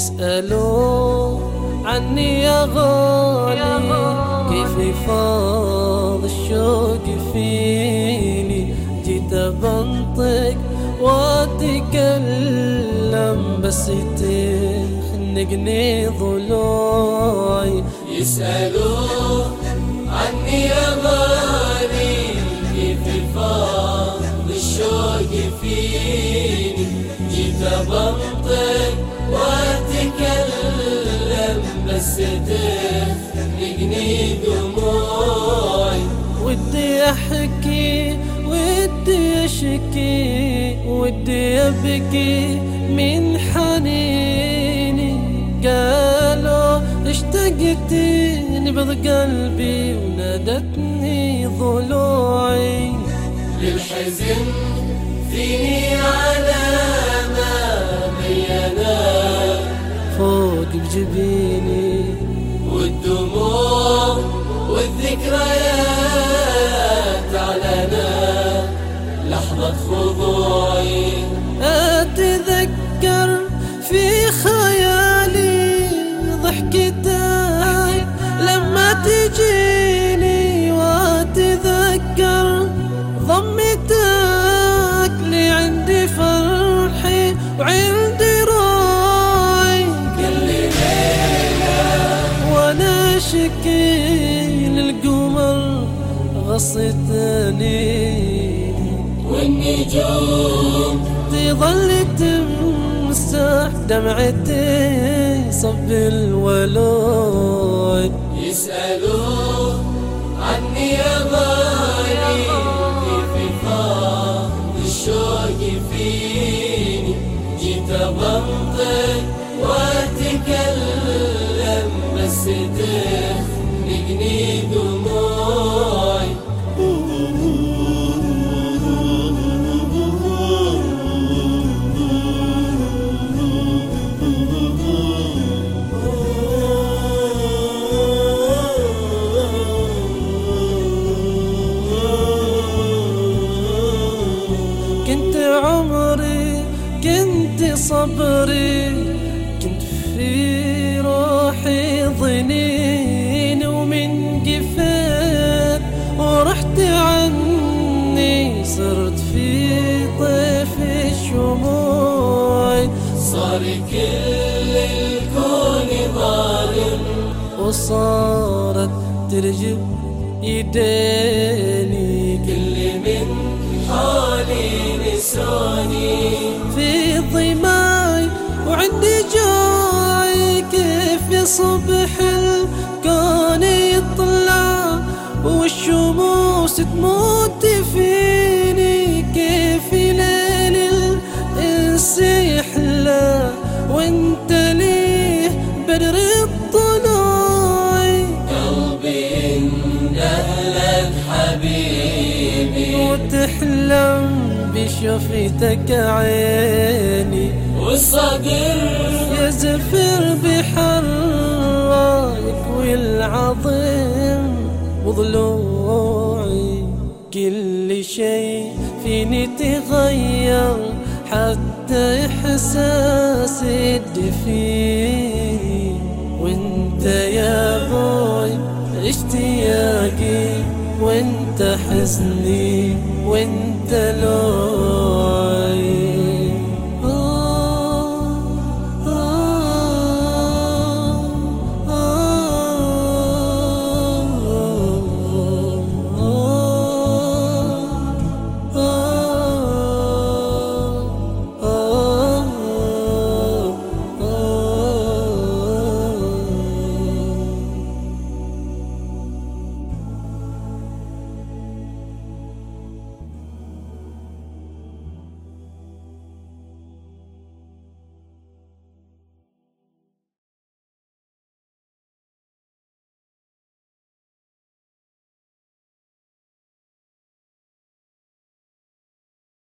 يسألوا عني يا غالي كيف يفاض الشوق فيني؟ جيت بنطق وأتكلم بس تخنقني ضلوعي. يسألوا دموعي ودي أحكي ودي أشكي ودي أبكي من حنيني. قالوا اشتقت نبض قلبي ونادتني ضلوعي. للحزن فيني علامة بينا. فوق بجبيني والذكريات علنا. لحظة خضوعي. أتذكر في خيالي ضحكتك لما تجيني وأتذكر ضمتك لعندي فرحي وعندي راعي كل ليلة وأنا شكي للقمر غصتني والنجوم تظل تمسح دمعتي صب الولود. يسألوا عني يا غالي كيف فاض الشوق فيني؟ جيت بنطق واتكلم بس تخنقني دموعي. صبري كنت في روحي ظنين ومن قفيت ورحت عني صرت في طيف الشموع. صار كل الكون ظالم. وصارت ترجف يديني كل من حولي نسوني. صبح الكون يطلع والشموس تموت فيني كيف ليل الانس يحلى وانت ليه بدر الطلوع؟ قلبي اندهلك حبيبي. وتحلم بشفتك عيني. والصدر يزفر بحراك والعظيم وضلوعي كل شيء فيني تغير حتى إحساسي الدفيني وانت يا بوي اشتياقي وانت حزني وانت لوعي